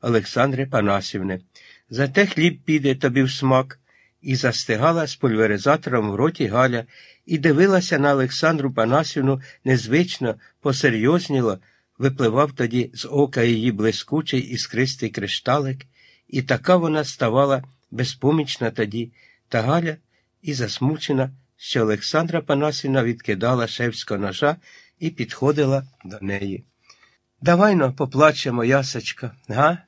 Олександри Панасівни. Зате хліб піде тобі в смак. І застигала з пульверизатором в роті Галя і дивилася на Олександру Панасівну незвично, посерйозніло, випливав тоді з ока її блискучий іскристий кришталик, і така вона ставала безпомічна тоді, та Галя і засмучена, що Олександра Панасівна відкидала шевського ножа і підходила до неї. Давайно поплачемо, ясочка, га?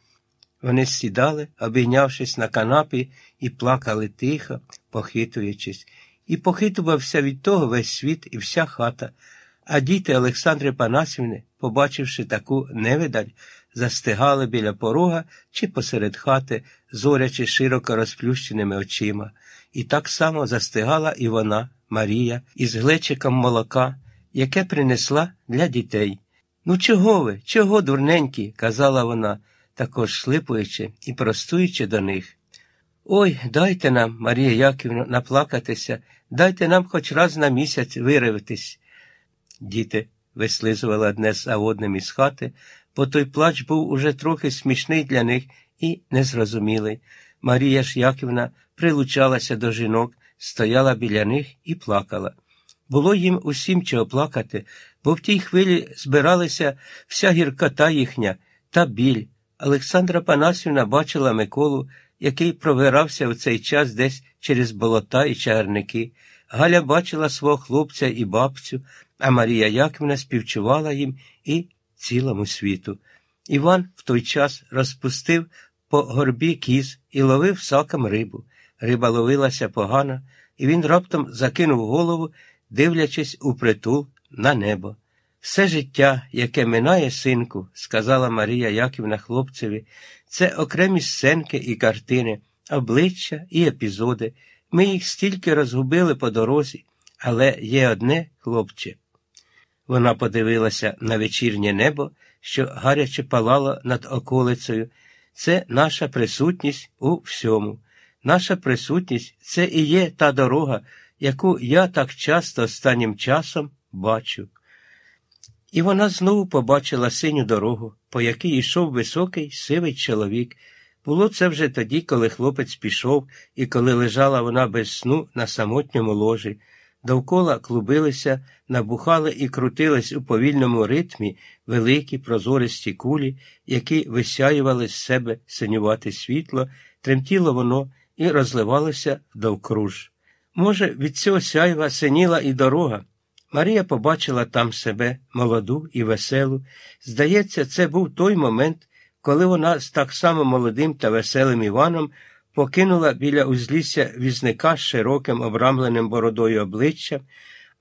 Вони сідали, обійнявшись на канапі, і плакали тихо, похитуючись, і похитувався від того весь світ і вся хата. А діти Олександри Панасівни, побачивши таку невидаль, застигали біля порога чи посеред хати, зорячи широко розплющеними очима. І так само застигала і вона, Марія, із глечиком молока, яке принесла для дітей. Ну, чого ви, чого, дурненькі? казала вона, також слипуючи і простуючи до них. Ой, дайте нам, Марія Яківна, наплакатися, дайте нам хоч раз на місяць виривитись. Діти вислизували одне за одним із хати, бо той плач був уже трохи смішний для них і незрозумілий. Марія ж Яківна прилучалася до жінок, стояла біля них і плакала. Було їм усім чого плакати, бо в тій хвилі збиралася вся гіркота їхня та біль. Олександра Панасівна бачила Миколу, який провирався в цей час десь через болота і чагарники. Галя бачила свого хлопця і бабцю, а Марія Яківна співчувала їм і цілому світу. Іван в той час розпустив по горбі кіз і ловив саком рибу. Риба ловилася погано, і він раптом закинув голову, дивлячись у притул на небо. Все життя, яке минає синку, сказала Марія Яківна хлопцеві, це окремі сценки і картини, обличчя і епізоди. Ми їх стільки розгубили по дорозі, але є одне, хлопче. Вона подивилася на вечірнє небо, що гаряче палало над околицею. Це наша присутність у всьому. Наша присутність це і є та дорога, яку я так часто останнім часом бачу. І вона знову побачила синю дорогу, по якій йшов високий сивий чоловік. Було це вже тоді, коли хлопець пішов і коли лежала вона без сну на самотньому ложі. Довкола клубилися, набухали і крутились у повільному ритмі великі прозористі кулі, які висяювали з себе синювате світло, тремтіло воно і розливалося довкруж. Може, від цього сяйва синіла і дорога. Марія побачила там себе молоду і веселу. Здається, це був той момент, коли вона з так само молодим та веселим Іваном покинула біля узлісся візника з широким обрамленим бородою обличчям,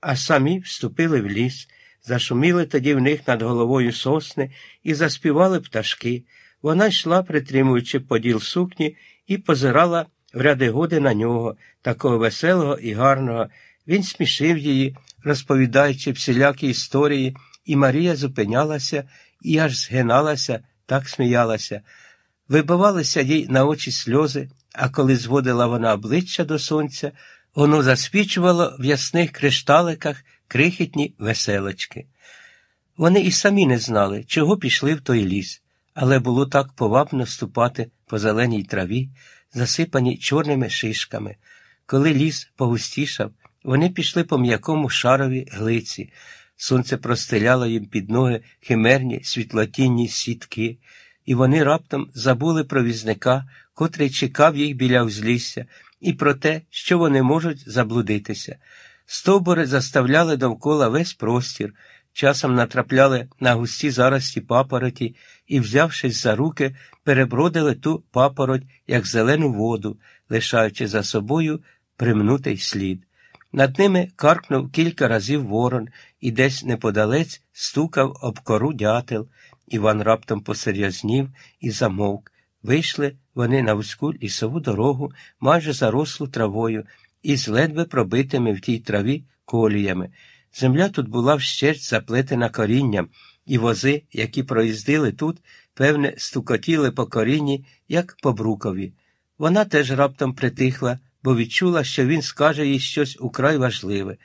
а самі вступили в ліс, зашуміли тоді в них над головою сосни і заспівали пташки. Вона йшла, притримуючи поділ сукні, і позирала в ряди годи на нього, такого веселого і гарного. Він смішив її, розповідаючи всілякі історії, і Марія зупинялася і аж згиналася, так сміялася. Вибивалися їй на очі сльози, а коли зводила вона обличчя до сонця, воно засвічувало в ясних кришталиках крихітні веселочки. Вони і самі не знали, чого пішли в той ліс, але було так повабно ступати по зеленій траві, засипаній чорними шишками. Коли ліс погустішав, вони пішли по м'якому шарові глиці. Сонце простеляло їм під ноги химерні світлотінні сітки, і вони раптом забули про візника, котрий чекав їх біля узлісся, і про те, що вони можуть заблудитися. Стовбури заставляли довкола весь простір, часом натрапляли на густі зарості папороті і, взявшись за руки, перебродили ту папороть, як зелену воду, лишаючи за собою примнутий слід. Над ними каркнув кілька разів ворон і десь неподалець стукав об кору дятел. Іван раптом посерйознів і замовк. Вийшли вони на вузьку лісову дорогу, майже зарослу травою, і з ледве пробитими в тій траві коліями. Земля тут була вщерть заплетена корінням, і вози, які проїздили тут, певне, стукотіли по корінні, як по брукові. Вона теж раптом притихла бо відчула, що він скаже їй щось украй важливе.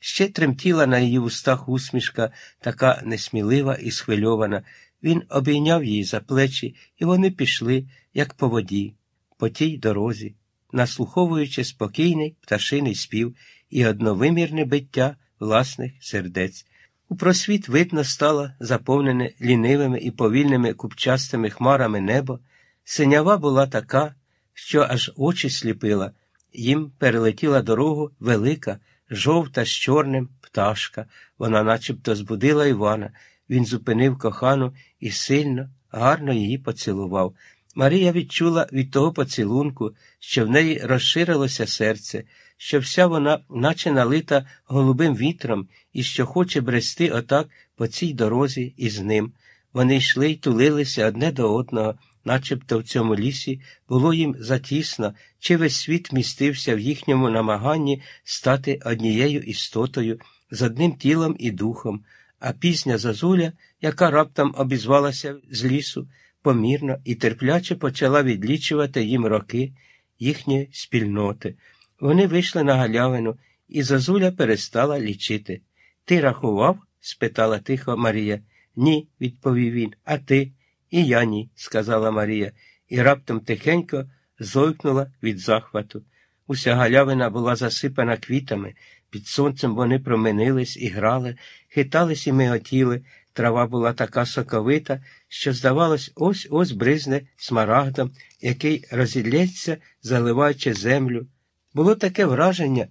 Ще тремтіла на її устах усмішка, така несмілива і схвильована. Він обійняв її за плечі, і вони пішли, як по воді, по тій дорозі, наслуховуючи спокійний пташиний спів і одновимірне биття власних сердець. У просвіт видно стало заповнене лінивими і повільними купчастими хмарами небо. Синява була така, що аж очі сліпила. Їм перелетіла дорогу велика, жовта з чорним пташка. Вона начебто збудила Івана. Він зупинив кохану і сильно, гарно її поцілував. Марія відчула від того поцілунку, що в неї розширилося серце, що вся вона, наче налита голубим вітром, і що хоче брести отак по цій дорозі із ним. Вони йшли й тулилися одне до одного, начебто в цьому лісі було їм затісно, чи весь світ містився в їхньому намаганні стати однією істотою, з одним тілом і духом, а пізня зазуля, яка раптом обізвалася з лісу, помірно і терпляче почала відлічувати їм роки їхньої спільноти. Вони вийшли на галявину, і зазуля перестала лічити. Ти рахував? спитала тихо Марія. Ні, відповів він. А ти? І я ні, сказала Марія, і раптом тихенько зойкнула від захвату. Уся галявина була засипана квітами, під сонцем вони променились і грали, хитались і миготіли. Трава була така соковита, що, здавалось, ось ось бризне смарагдом, який розілється, заливаючи землю. Було таке враження,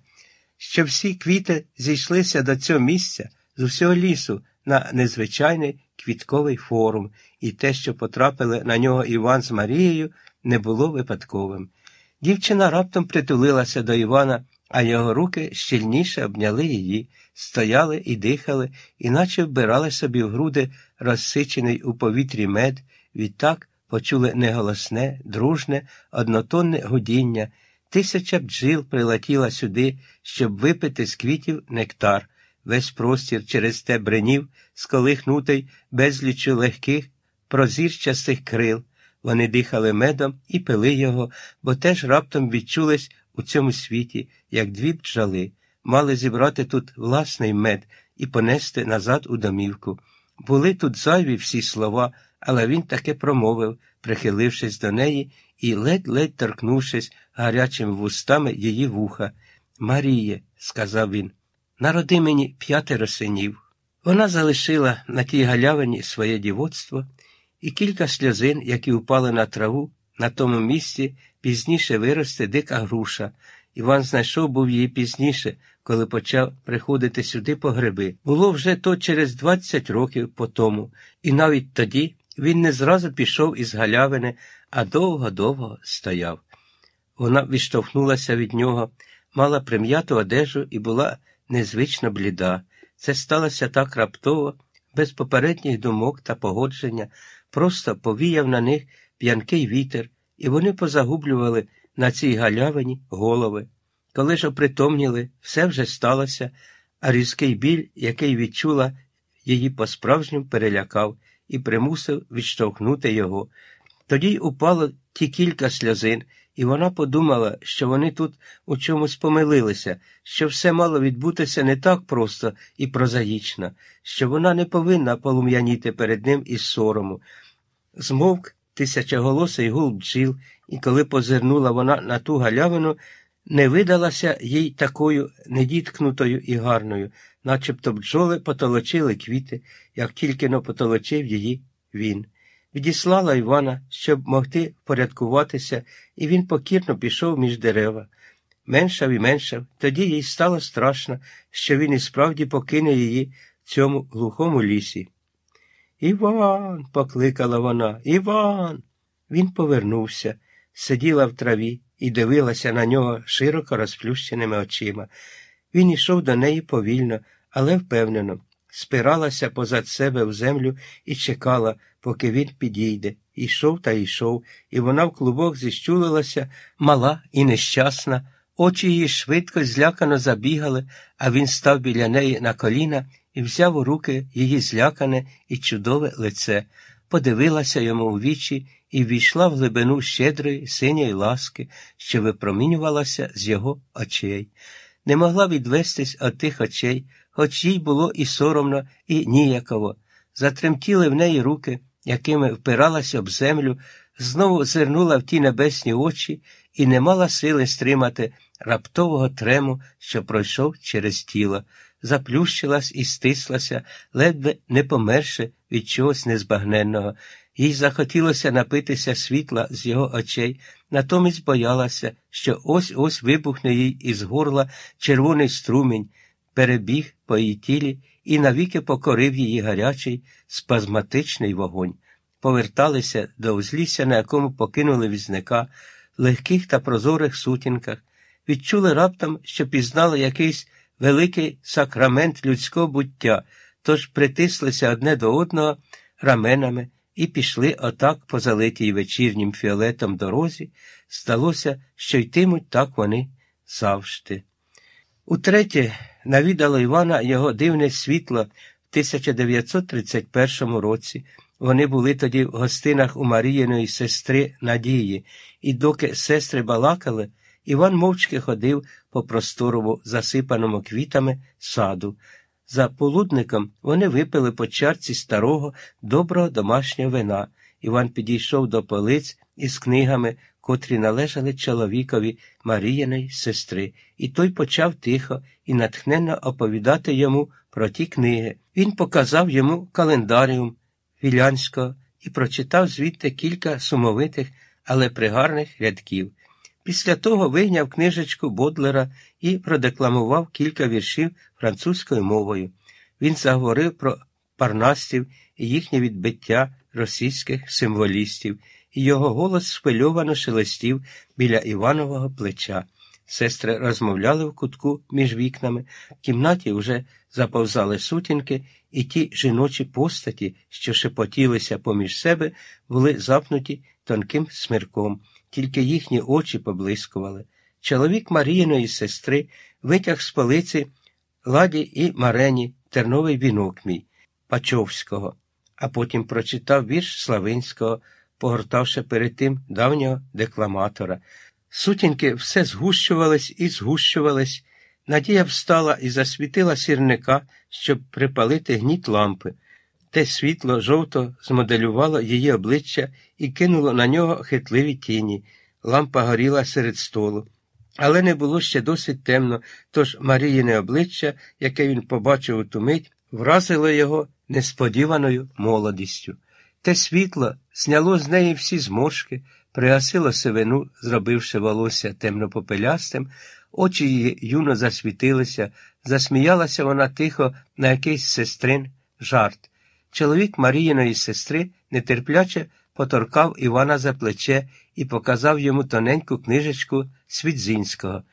що всі квіти зійшлися до цього місця з усього лісу на незвичайний квітковий форум, і те, що потрапили на нього Іван з Марією, не було випадковим. Дівчина раптом притулилася до Івана, а його руки щільніше обняли її, стояли і дихали, іначе вбирали собі в груди розсичений у повітрі мед, відтак почули неголосне, дружне, однотонне гудіння. Тисяча бджіл прилетіла сюди, щоб випити з квітів нектар. Весь простір через те бренів, сколихнутий безлічу легких, прозірчастих крил. Вони дихали медом і пили його, бо теж раптом відчулись у цьому світі, як дві бджоли, мали зібрати тут власний мед і понести назад у домівку. Були тут зайві всі слова, але він таки промовив, прихилившись до неї і ледь-ледь торкнувшись гарячими вустами її вуха. Маріє, сказав він, народи мені п'ятеро синів. Вона залишила на тій галявині своє дівоцтво і кілька сльозин, які впали на траву, на тому місці пізніше виросте дика груша. Іван знайшов був її пізніше, коли почав приходити сюди по гриби. Було вже то через двадцять років по тому, і навіть тоді він не зразу пішов із галявини, а довго-довго стояв. Вона відштовхнулася від нього, мала прим'яту одежу і була незвично бліда. Це сталося так раптово, без попередніх думок та погодження, просто повіяв на них п'янкий вітер, і вони позагублювали на цій галявині голови. Коли ж опритомніли, все вже сталося, а різкий біль, який відчула, її по-справжньому перелякав і примусив відштовхнути його. Тоді упало ті кілька сльозин, і вона подумала, що вони тут у чомусь помилилися, що все мало відбутися не так просто і прозаїчно, що вона не повинна полум'яніти перед ним із сорому. Змовк тисячоголосий гул бджіл, і коли позирнула вона на ту галявину, не видалася їй такою недіткнутою і гарною, начебто бджоли потолочили квіти, як тільки но потолочив її він. Відіслала Івана, щоб могти впорядкуватися, і він покірно пішов між дерева. Меншав і меншав, тоді їй стало страшно, що він і справді покине її в цьому глухому лісі. Іван, покликала вона, Іван. Він повернувся, сиділа в траві і дивилася на нього широко розплющеними очима. Він ішов до неї повільно, але впевнено, спиралася позад себе в землю і чекала, поки він підійде. Ішов та йшов, і вона в клубок зіщулилася, мала і нещасна. Очі її швидко, злякано забігали, а він став біля неї на коліна і взяв у руки її злякане і чудове лице, подивилася йому у вічі і війшла в глибину щедрої, синьої ласки, що випромінювалася з його очей. Не могла відвестись від тих очей, хоч їй було і соромно, і ніяково. Затремтіли в неї руки, якими впиралась об землю, знову зирнула в ті небесні очі і не мала сили стримати раптового трему, що пройшов через тіло, заплющилась і стислася, ледве не померше від чогось незбагненного. Їй захотілося напитися світла з його очей, натомість боялася, що ось ось вибухне їй із горла червоний струмінь, перебіг по її тілі і навіки покорив її гарячий, спазматичний вогонь. Поверталися до узлісся, на якому покинули візника, в легких та прозорих сутінках, відчули раптом, що пізнали якийсь великий сакрамент людського буття, тож притислися одне до одного раменами і пішли отак по залитій вечірнім фіолетом дорозі, здалося, що йтимуть так вони завжди. Утретє навідало Івана його дивне світло в 1931 році. Вони були тоді в гостинах у Маріїної сестри Надії, і доки сестри балакали, Іван мовчки ходив по просторову, засипаному квітами саду. За полудником вони випили по чарці старого, доброго домашнього вина. Іван підійшов до полиць із книгами, котрі належали чоловікові Маріяної сестри, і той почав тихо і натхненно оповідати йому про ті книги. Він показав йому календаріум Вілянського і прочитав звідти кілька сумовитих, але пригарних рядків. Після того вийняв книжечку Бодлера і продекламував кілька віршів французькою мовою. Він заговорив про парнастів і їхнє відбиття російських символістів, і його голос схвильовано шелестів біля Іванового плеча. Сестри розмовляли в кутку між вікнами, в кімнаті вже заповзали сутінки, і ті жіночі постаті, що шепотілися поміж себе, були запнуті тонким смирком тільки їхні очі поблискували. Чоловік Маріїної сестри витяг з полиці ладі і Марені терновий вінок мій Пачовського, а потім прочитав вірш Славинського, погортавши перед тим давнього декламатора. Сутінки все згущувались і згущувались. Надія встала і засвітила сірника, щоб припалити гніт лампи. Те світло жовто змоделювало її обличчя і кинуло на нього хитливі тіні. Лампа горіла серед столу. Але не було ще досить темно, тож Маріїне обличчя, яке він побачив у ту мить, вразило його несподіваною молодістю. Те світло зняло з неї всі зморшки, пригасило сивину, зробивши волосся темно-попелястим, очі її юно засвітилися, засміялася вона тихо на якийсь сестрин жарт. Чоловік Маріїної сестри нетерпляче поторкав Івана за плече і показав йому тоненьку книжечку Свідзінського.